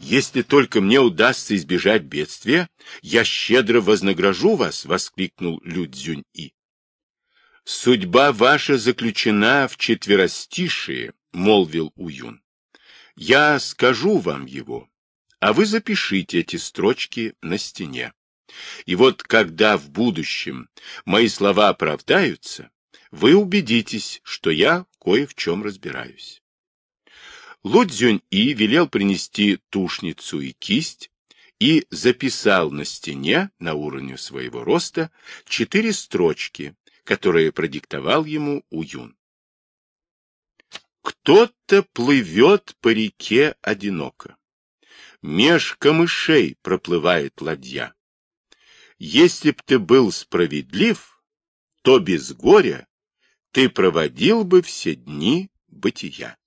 Если только мне удастся избежать бедствия, я щедро вознагражу вас, — воскликнул Лю Цзюнь-И. Судьба ваша заключена в четверостишие, — молвил Уюн. Я скажу вам его, а вы запишите эти строчки на стене. И вот когда в будущем мои слова оправдаются, вы убедитесь, что я кое в чем разбираюсь. Лудзюнь-И велел принести тушницу и кисть и записал на стене, на уровне своего роста, четыре строчки, которые продиктовал ему Уюн. Кто-то плывет по реке одиноко. Меж камышей проплывает ладья. Если б ты был справедлив, то без горя ты проводил бы все дни бытия.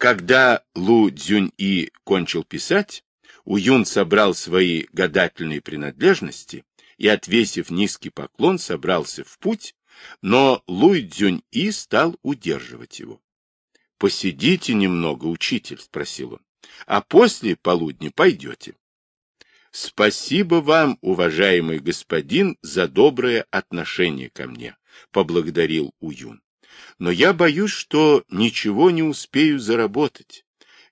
Когда Лу Цзюнь-И кончил писать, Уюн собрал свои гадательные принадлежности и, отвесив низкий поклон, собрался в путь, но Луй Цзюнь-И стал удерживать его. — Посидите немного, учитель, — спросил он, — а после полудня пойдете. — Спасибо вам, уважаемый господин, за доброе отношение ко мне, — поблагодарил Уюн. — Но я боюсь, что ничего не успею заработать.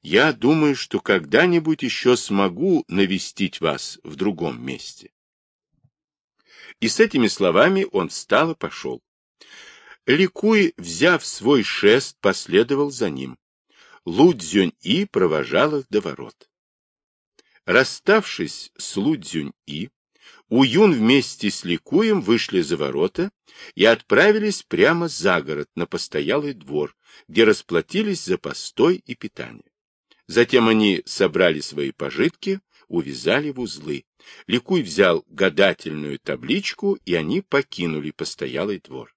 Я думаю, что когда-нибудь еще смогу навестить вас в другом месте. И с этими словами он встал и пошел. Ликуй, взяв свой шест, последовал за ним. Лудзюнь-И провожал их до ворот. Расставшись с Лудзюнь-И, Уюн вместе с Ликуем вышли за ворота и отправились прямо за город на постоялый двор, где расплатились за постой и питание. Затем они собрали свои пожитки, увязали в узлы. Ликуй взял гадательную табличку, и они покинули постоялый двор.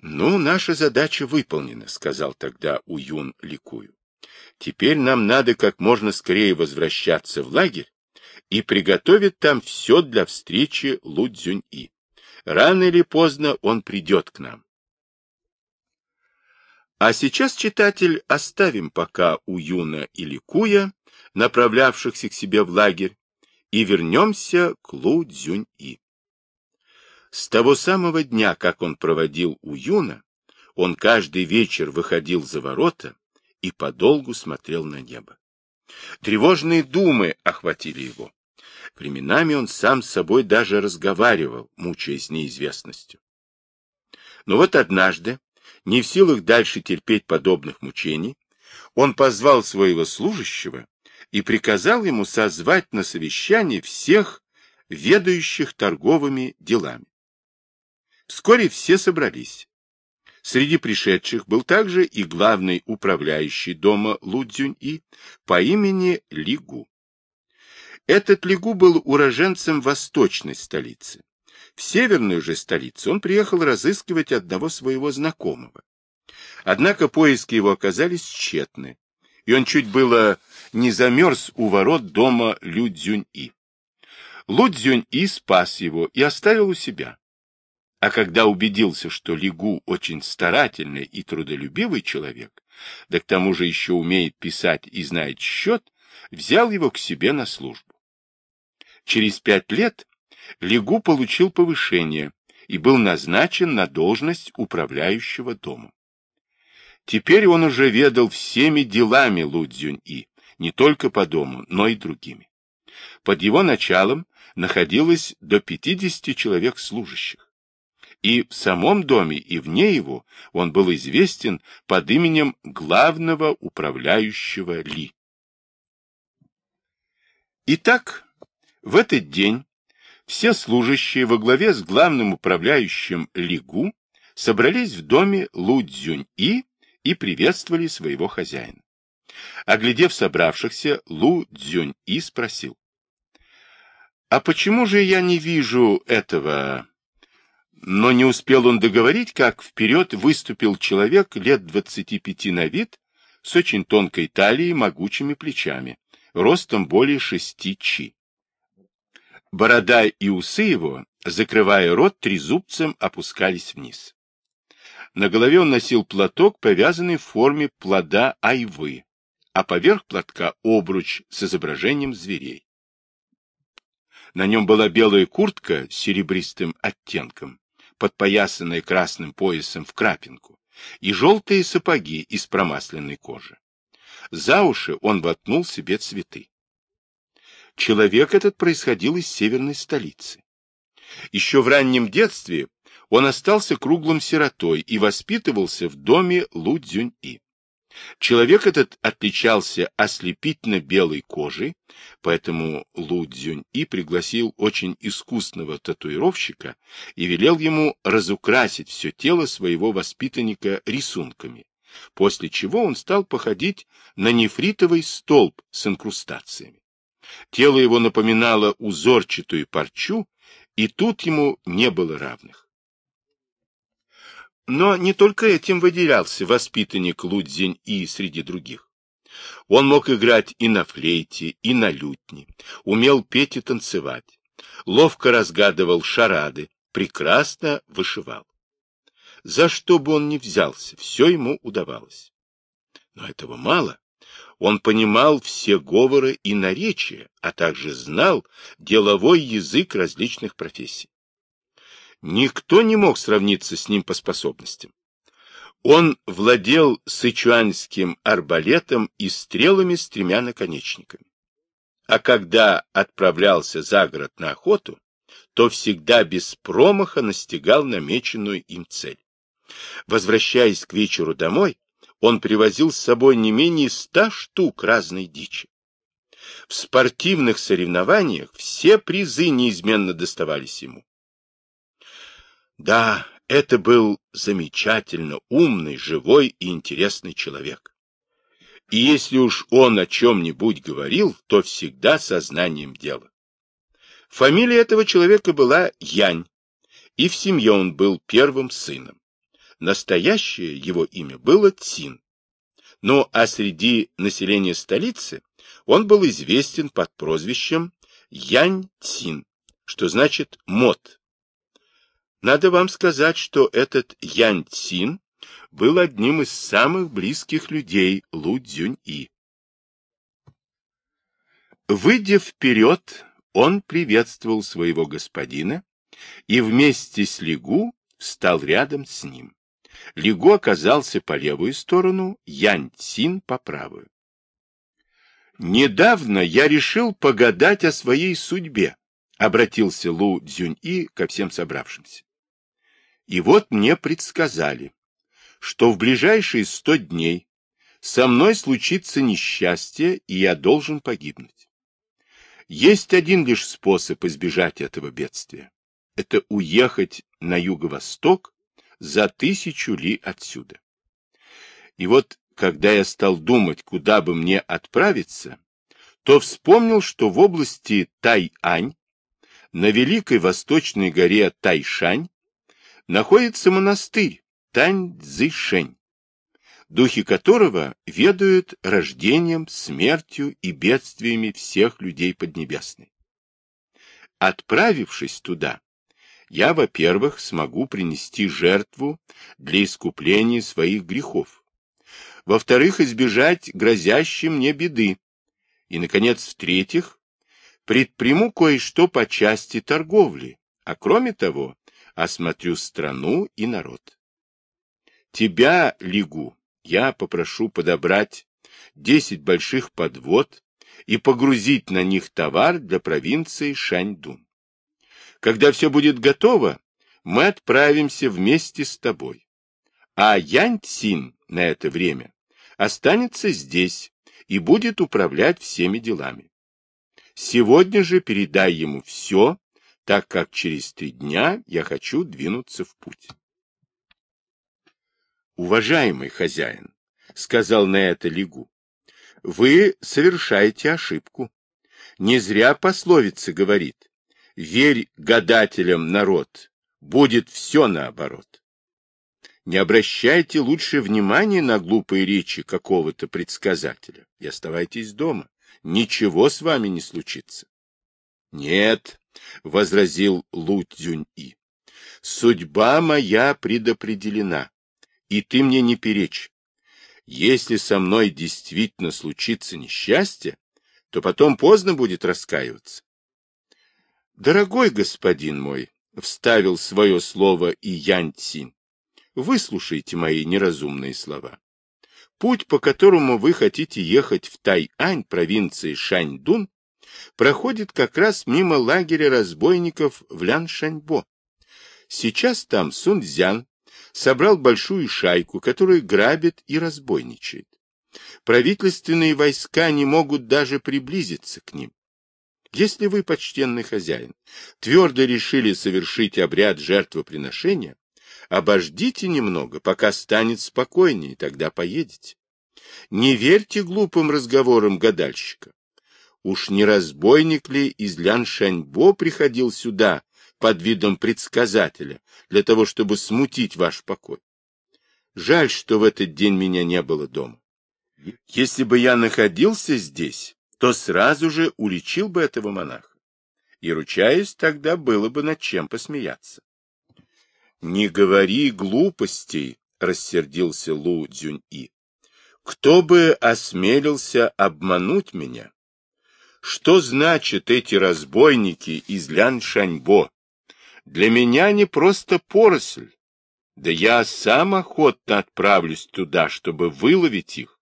«Ну, наша задача выполнена», — сказал тогда Уюн Ликую. «Теперь нам надо как можно скорее возвращаться в лагерь и приготовить там все для встречи Лудзюнь-И. Рано или поздно он придет к нам». А сейчас, читатель, оставим пока Уюна и Ликуя, направлявшихся к себе в лагерь, и вернемся к Лу Цзюнь-И. С того самого дня, как он проводил у Юна, он каждый вечер выходил за ворота и подолгу смотрел на небо. Тревожные думы охватили его. Временами он сам с собой даже разговаривал, мучаясь неизвестностью. Но вот однажды, не в силах дальше терпеть подобных мучений, он позвал своего служащего и приказал ему созвать на совещание всех ведающих торговыми делами. Вскоре все собрались. Среди пришедших был также и главный управляющий дома Лудзюнь-И по имени Лигу. Этот Лигу был уроженцем восточной столицы. В северную же столицу он приехал разыскивать одного своего знакомого. Однако поиски его оказались тщетны, и он чуть было не замерз у ворот дома Людзюнь-И. Лудзюнь-И спас его и оставил у себя. А когда убедился, что Лигу очень старательный и трудолюбивый человек, да к тому же еще умеет писать и знает счет, взял его к себе на службу. Через пять лет Лигу получил повышение и был назначен на должность управляющего домом. Теперь он уже ведал всеми делами Лудзюнь-И, не только по дому, но и другими. Под его началом находилось до 50 человек служащих. И в самом доме, и вне его он был известен под именем главного управляющего Ли. Итак, в этот день все служащие во главе с главным управляющим Лигу собрались в доме Лу Цзюнь-И и приветствовали своего хозяина. Оглядев собравшихся, Лу Цзюнь-И спросил, «А почему же я не вижу этого но не успел он договорить, как вперед выступил человек лет двадцати пяти на вид, с очень тонкой талией, могучими плечами, ростом более шести чи. Борода и усы его, закрывая рот, трезубцем опускались вниз. На голове он носил платок, повязанный в форме плода айвы, а поверх платка обруч с изображением зверей. На нем была белая куртка с серебристым оттенком, подпоясанная красным поясом в крапинку, и желтые сапоги из промасленной кожи. За уши он воткнул себе цветы. Человек этот происходил из северной столицы. Еще в раннем детстве он остался круглым сиротой и воспитывался в доме Лу Цзюнь-И. Человек этот отличался ослепительно белой кожей, поэтому Лу Цзюнь-И пригласил очень искусного татуировщика и велел ему разукрасить все тело своего воспитанника рисунками, после чего он стал походить на нефритовый столб с инкрустациями. Тело его напоминало узорчатую парчу, и тут ему не было равных. Но не только этим выделялся воспитанник Лудзинь и среди других. Он мог играть и на флейте, и на лютне, умел петь и танцевать, ловко разгадывал шарады, прекрасно вышивал. За что бы он ни взялся, все ему удавалось. Но этого мало. Он понимал все говоры и наречия, а также знал деловой язык различных профессий. Никто не мог сравниться с ним по способностям. Он владел сычуанским арбалетом и стрелами с тремя наконечниками. А когда отправлялся за город на охоту, то всегда без промаха настигал намеченную им цель. Возвращаясь к вечеру домой, он привозил с собой не менее ста штук разной дичи. В спортивных соревнованиях все призы неизменно доставались ему. Да, это был замечательно умный, живой и интересный человек. И если уж он о чем-нибудь говорил, то всегда сознанием дела. Фамилия этого человека была Янь, и в семье он был первым сыном. Настоящее его имя было Цин. Ну а среди населения столицы он был известен под прозвищем Янь Цин, что значит мод, надо вам сказать, что этот Ян Цин был одним из самых близких людей Лу Цзюнь-И. Выйдя вперед, он приветствовал своего господина и вместе с Лигу встал рядом с ним. Лигу оказался по левую сторону, Янь Цин по правую. «Недавно я решил погадать о своей судьбе», — обратился Лу Цзюнь-И ко всем собравшимся. И вот мне предсказали, что в ближайшие сто дней со мной случится несчастье, и я должен погибнуть. Есть один лишь способ избежать этого бедствия. Это уехать на юго-восток за тысячу ли отсюда. И вот, когда я стал думать, куда бы мне отправиться, то вспомнил, что в области Тайань, на великой восточной горе Тайшань, находится монастырь Тань-Цзэшень, духи которого ведают рождением, смертью и бедствиями всех людей Поднебесной. Отправившись туда, я, во-первых, смогу принести жертву для искупления своих грехов, во-вторых, избежать грозящей мне беды, и, наконец, в-третьих, предприму кое-что по части торговли, а кроме того, осмотрю страну и народ. Тебя, Лигу, я попрошу подобрать десять больших подвод и погрузить на них товар для провинции Шаньдун. Когда все будет готово, мы отправимся вместе с тобой. А Янь Цин на это время останется здесь и будет управлять всеми делами. Сегодня же передай ему все, так как через три дня я хочу двинуться в путь. Уважаемый хозяин, — сказал на это Лигу, — вы совершаете ошибку. Не зря пословица говорит, верь гадателям, народ, будет все наоборот. Не обращайте лучше внимания на глупые речи какого-то предсказателя и оставайтесь дома. Ничего с вами не случится. Нет, — возразил Лу Цзюнь-И. — Судьба моя предопределена, и ты мне не перечь. Если со мной действительно случится несчастье, то потом поздно будет раскаиваться. Дорогой господин мой, — вставил свое слово и Янь Цин, — выслушайте мои неразумные слова. Путь, по которому вы хотите ехать в Тайань, провинции Шаньдун, проходит как раз мимо лагеря разбойников в Ляншаньбо. Сейчас там Сунцзян собрал большую шайку, которая грабит и разбойничает. Правительственные войска не могут даже приблизиться к ним. Если вы, почтенный хозяин, твердо решили совершить обряд жертвоприношения, обождите немного, пока станет спокойнее, тогда поедете. Не верьте глупым разговорам гадальщика. Уж не разбойник ли из Ляншаньбо приходил сюда под видом предсказателя, для того, чтобы смутить ваш покой? Жаль, что в этот день меня не было дома. Если бы я находился здесь, то сразу же уличил бы этого монаха. И, ручаюсь, тогда было бы над чем посмеяться. — Не говори глупостей, — рассердился Лу Цзюнь-И. — Кто бы осмелился обмануть меня? Что значит эти разбойники из Ляншаньбо? Для меня не просто поросль. Да я сам охотно отправлюсь туда, чтобы выловить их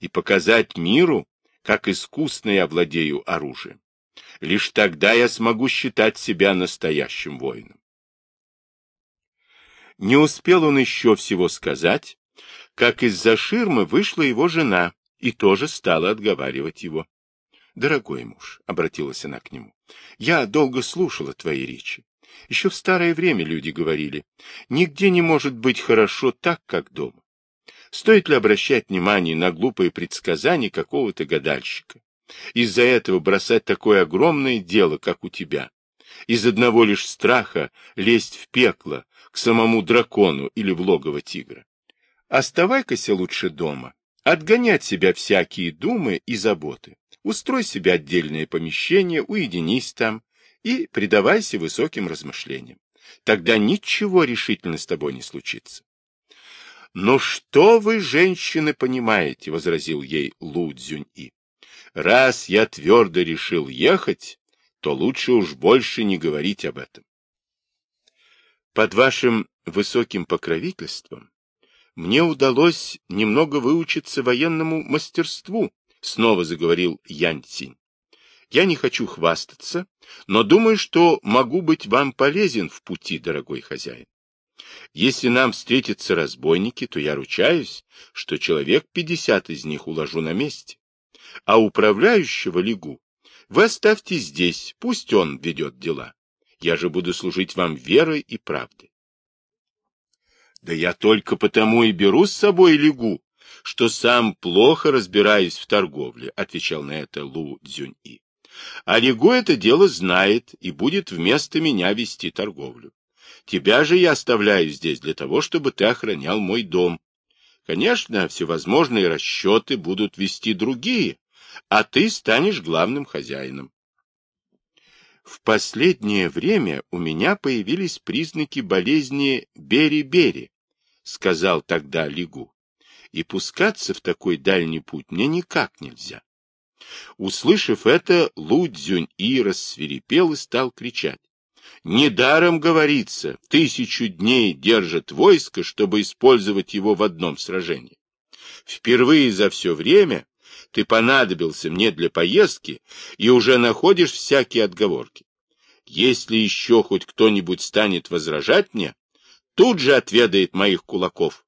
и показать миру, как искусно я владею оружием. Лишь тогда я смогу считать себя настоящим воином. Не успел он еще всего сказать, как из-за ширмы вышла его жена и тоже стала отговаривать его. — Дорогой муж, — обратилась она к нему, — я долго слушала твои речи. Еще в старое время люди говорили, нигде не может быть хорошо так, как дома. Стоит ли обращать внимание на глупые предсказания какого-то гадальщика? Из-за этого бросать такое огромное дело, как у тебя. Из одного лишь страха лезть в пекло, к самому дракону или в логово тигра. Оставай-кася лучше дома, отгонять себя всякие думы и заботы. Устрой себе отдельное помещение, уединись там и предавайся высоким размышлениям. Тогда ничего решительно с тобой не случится. «Ну что вы, женщины, понимаете?» — возразил ей Лу Цзюнь-И. «Раз я твердо решил ехать, то лучше уж больше не говорить об этом. Под вашим высоким покровительством мне удалось немного выучиться военному мастерству, снова заговорил Янь Цинь. Я не хочу хвастаться, но думаю, что могу быть вам полезен в пути, дорогой хозяин. Если нам встретятся разбойники, то я ручаюсь, что человек пятьдесят из них уложу на месте. А управляющего легу вы оставьте здесь, пусть он ведет дела. Я же буду служить вам верой и правдой. Да я только потому и беру с собой легу, что сам плохо разбираюсь в торговле, отвечал на это Лу Цзюнь-И. А легу это дело знает и будет вместо меня вести торговлю. Тебя же я оставляю здесь для того, чтобы ты охранял мой дом. Конечно, всевозможные расчеты будут вести другие, а ты станешь главным хозяином. В последнее время у меня появились признаки болезни Бери-Бери, сказал тогда Лигу, и пускаться в такой дальний путь мне никак нельзя. Услышав это, Лу Цзюнь-И рассверепел и стал кричать. Недаром говорится, тысячу дней держит войско, чтобы использовать его в одном сражении. Впервые за все время ты понадобился мне для поездки и уже находишь всякие отговорки. Если еще хоть кто-нибудь станет возражать мне, тут же отведает моих кулаков.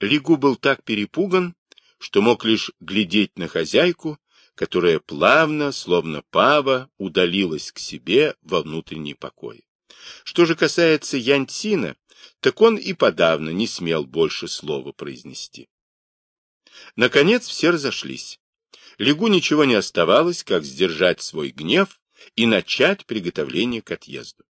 Лигу был так перепуган, что мог лишь глядеть на хозяйку которая плавно, словно пава, удалилась к себе во внутренний покой. Что же касается Янтина, так он и подавно не смел больше слова произнести. Наконец все разошлись. Лягу ничего не оставалось, как сдержать свой гнев и начать приготовление к отъезду.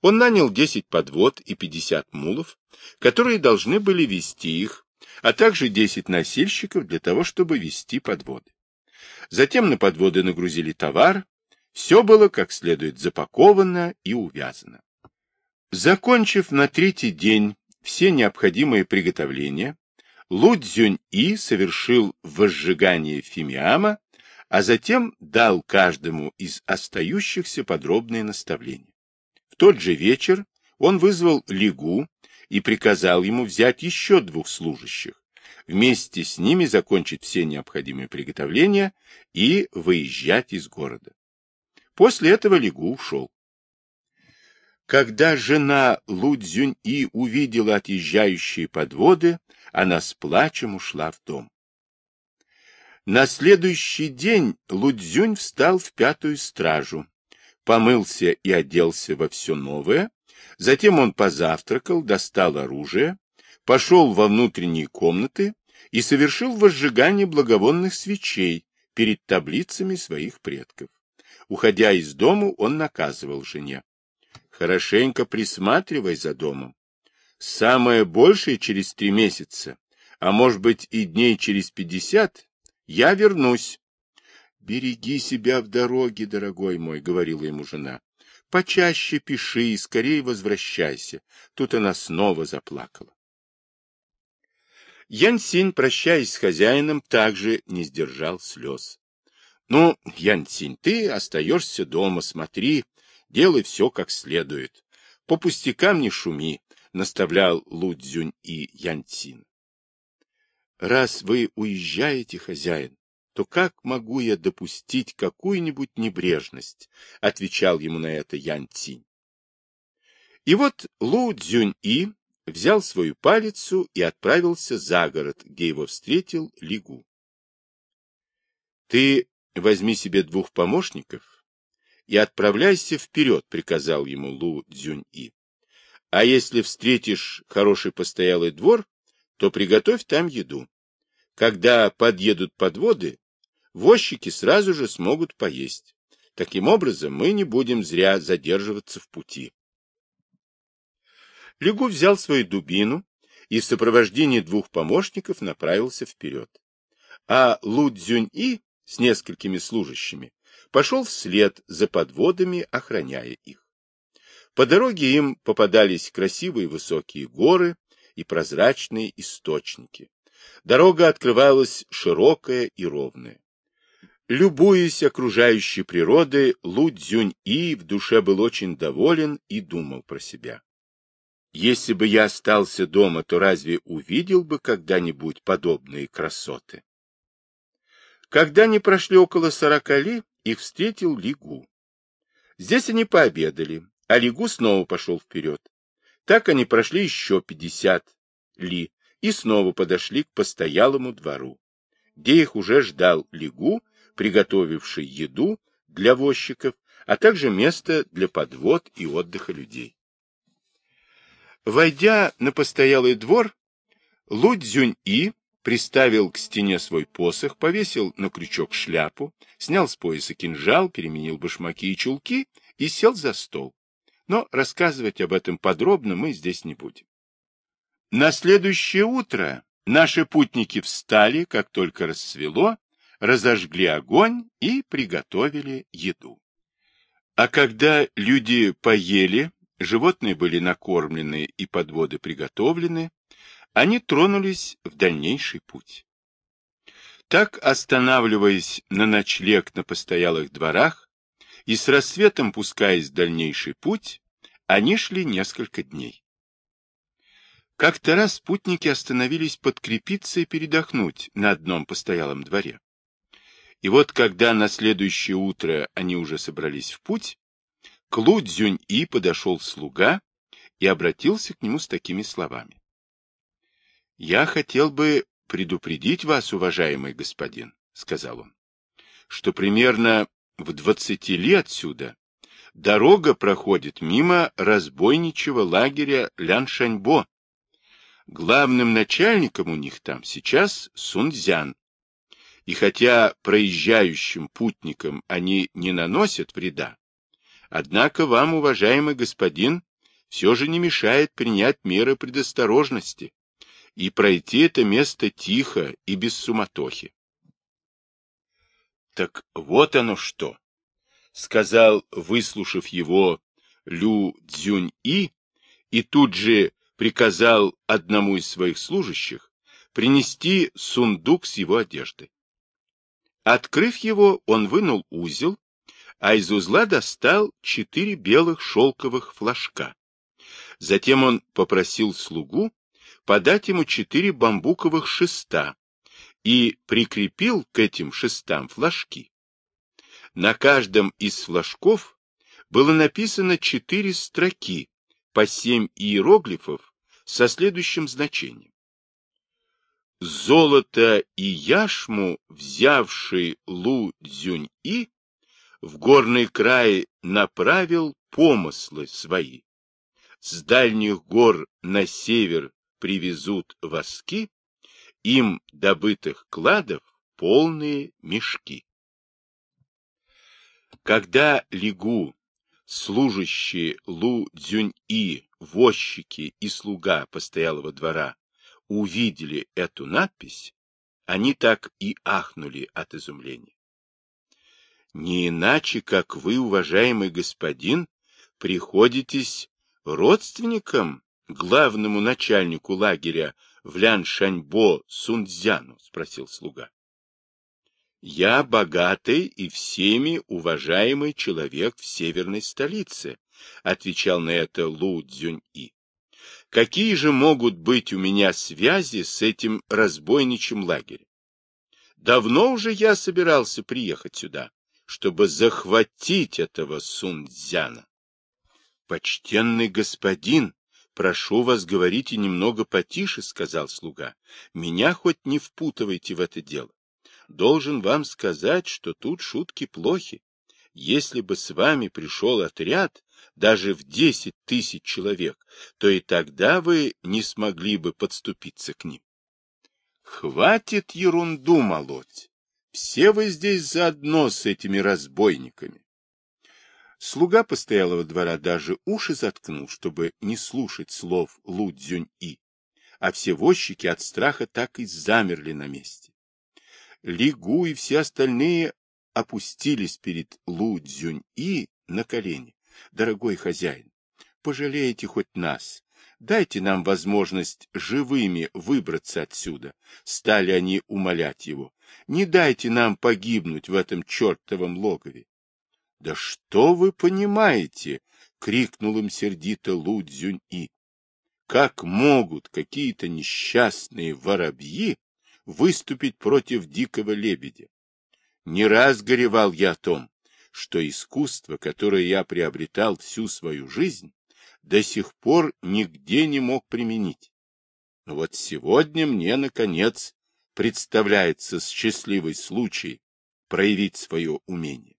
Он нанял десять подвод и пятьдесят мулов, которые должны были вести их, а также десять носильщиков для того, чтобы вести подводы. Затем на подводы нагрузили товар. Все было как следует запаковано и увязано. Закончив на третий день все необходимые приготовления, Лу Цзюнь-И совершил возжигание фимиама, а затем дал каждому из остающихся подробные наставления. В тот же вечер он вызвал Лигу и приказал ему взять еще двух служащих, вместе с ними закончить все необходимые приготовления и выезжать из города. После этого Лигу ушел. Когда жена Лудзюнь-И увидела отъезжающие подводы, она с плачем ушла в дом. На следующий день Лудзюнь встал в пятую стражу, помылся и оделся во все новое, затем он позавтракал, достал оружие, пошел во внутренние комнаты и совершил возжигание благовонных свечей перед таблицами своих предков. Уходя из дому, он наказывал жене. Хорошенько присматривай за домом. Самое большее через три месяца, а может быть и дней через пятьдесят, я вернусь. Береги себя в дороге, дорогой мой, говорила ему жена. Почаще пиши и скорее возвращайся. Тут она снова заплакала. Ян Синь, прощаясь с хозяином, также не сдержал слез. — Ну, Ян Синь, ты остаешься дома, смотри, Делай все как следует. По пустякам не шуми, наставлял Лудзюнь и Янцин. Раз вы уезжаете, хозяин, то как могу я допустить какую-нибудь небрежность? Отвечал ему на это Ян Цинь. И вот Лу Цзюнь И взял свою палицу и отправился за город, где его встретил Лигу. Ты возьми себе двух помощников и отправляйся вперед, приказал ему Лу Цзюнь-И. А если встретишь хороший постоялый двор, то приготовь там еду. Когда подъедут подводы, возчики сразу же смогут поесть. Таким образом, мы не будем зря задерживаться в пути. Лягу взял свою дубину и в сопровождении двух помощников направился вперед. А Лу Цзюнь-И с несколькими служащими пошел вслед за подводами, охраняя их. По дороге им попадались красивые высокие горы и прозрачные источники. Дорога открывалась широкая и ровная. Любуясь окружающей природой, Лу Цзюнь-И в душе был очень доволен и думал про себя. Если бы я остался дома, то разве увидел бы когда-нибудь подобные красоты? Когда они прошли около сорока ли, их встретил Лигу. Здесь они пообедали, а Лигу снова пошел вперед. Так они прошли еще пятьдесят ли и снова подошли к постоялому двору, где их уже ждал Лигу, приготовивший еду для возчиков, а также место для подвод и отдыха людей. Войдя на постоялый двор, Лудзюнь-И приставил к стене свой посох, повесил на крючок шляпу, снял с пояса кинжал, переменил башмаки и чулки и сел за стол. Но рассказывать об этом подробно мы здесь не будем. На следующее утро наши путники встали, как только рассвело, разожгли огонь и приготовили еду. А когда люди поели, животные были накормлены и подводы приготовлены, они тронулись в дальнейший путь. Так, останавливаясь на ночлег на постоялых дворах и с рассветом пускаясь в дальнейший путь, они шли несколько дней. Как-то раз спутники остановились подкрепиться и передохнуть на одном постоялом дворе. И вот, когда на следующее утро они уже собрались в путь, к Лу Цзюнь-И подошел слуга и обратился к нему с такими словами. — Я хотел бы предупредить вас, уважаемый господин, — сказал он, — что примерно в двадцати ли отсюда дорога проходит мимо разбойничьего лагеря Ляншаньбо. Главным начальником у них там сейчас Сунцзян. И хотя проезжающим путникам они не наносят вреда, однако вам, уважаемый господин, все же не мешает принять меры предосторожности и пройти это место тихо и без суматохи. — Так вот оно что! — сказал, выслушав его, Лю Цзюнь-И, и тут же приказал одному из своих служащих принести сундук с его одеждой. Открыв его, он вынул узел, а из узла достал четыре белых шелковых флажка. Затем он попросил слугу подать ему четыре бамбуковых шеста и прикрепил к этим шестам флажки. На каждом из флажков было написано четыре строки по семь иероглифов со следующим значением. Золото и яшму, взявший Лу Цзюнь-И, в горный край направил помыслы свои. С дальних гор на север привезут воски, им добытых кладов полные мешки. Когда Лигу, служащие Лу Цзюнь-И, возчики и слуга постоялого двора увидели эту надпись, они так и ахнули от изумления. Не иначе, как вы, уважаемый господин, приходитесь родственником главному начальнику лагеря в Ляншаньбо Сунцзяну? — спросил слуга. — Я богатый и всеми уважаемый человек в северной столице, — отвечал на это Лу Цзюнь-И. — Какие же могут быть у меня связи с этим разбойничьим лагерем? Давно уже я собирался приехать сюда, чтобы захватить этого Сунцзяна. — Почтенный господин, прошу вас, говорите немного потише, — сказал слуга. — Меня хоть не впутывайте в это дело. Должен вам сказать, что тут шутки плохи. Если бы с вами пришел отряд, даже в десять тысяч человек, то и тогда вы не смогли бы подступиться к ним. Хватит ерунду молоть. Все вы здесь заодно с этими разбойниками. Слуга постоялого двора даже уши заткнул, чтобы не слушать слов Лу Цзюнь-И, а все возчики от страха так и замерли на месте. Лигу и все остальные опустились перед Лу Цзюнь-И на колени. Дорогой хозяин, пожалейте хоть нас, дайте нам возможность живыми выбраться отсюда, стали они умолять его. Не дайте нам погибнуть в этом чертовом логове. — Да что вы понимаете? — крикнул им сердито Лу Цзюнь-И. — Как могут какие-то несчастные воробьи выступить против дикого лебедя? Не раз горевал я о том, что искусство, которое я приобретал всю свою жизнь, до сих пор нигде не мог применить. Но вот сегодня мне, наконец, представляется счастливый случай проявить свое умение.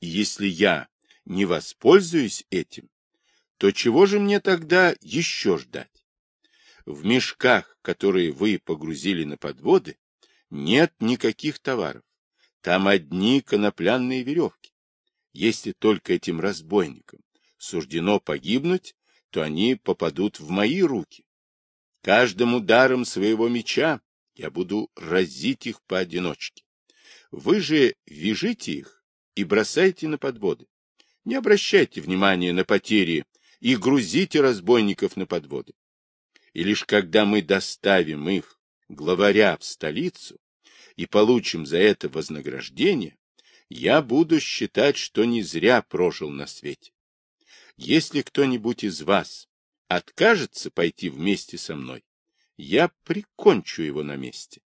И если я не воспользуюсь этим, то чего же мне тогда еще ждать? В мешках, которые вы погрузили на подводы, нет никаких товаров. Там одни конопляные веревки. Если только этим разбойникам суждено погибнуть, то они попадут в мои руки. Каждым ударом своего меча я буду разить их поодиночке. Вы же вяжите их и бросайте на подводы. Не обращайте внимания на потери и грузите разбойников на подводы. И лишь когда мы доставим их, главаря, в столицу и получим за это вознаграждение, я буду считать, что не зря прожил на свете. Если кто-нибудь из вас откажется пойти вместе со мной, я прикончу его на месте.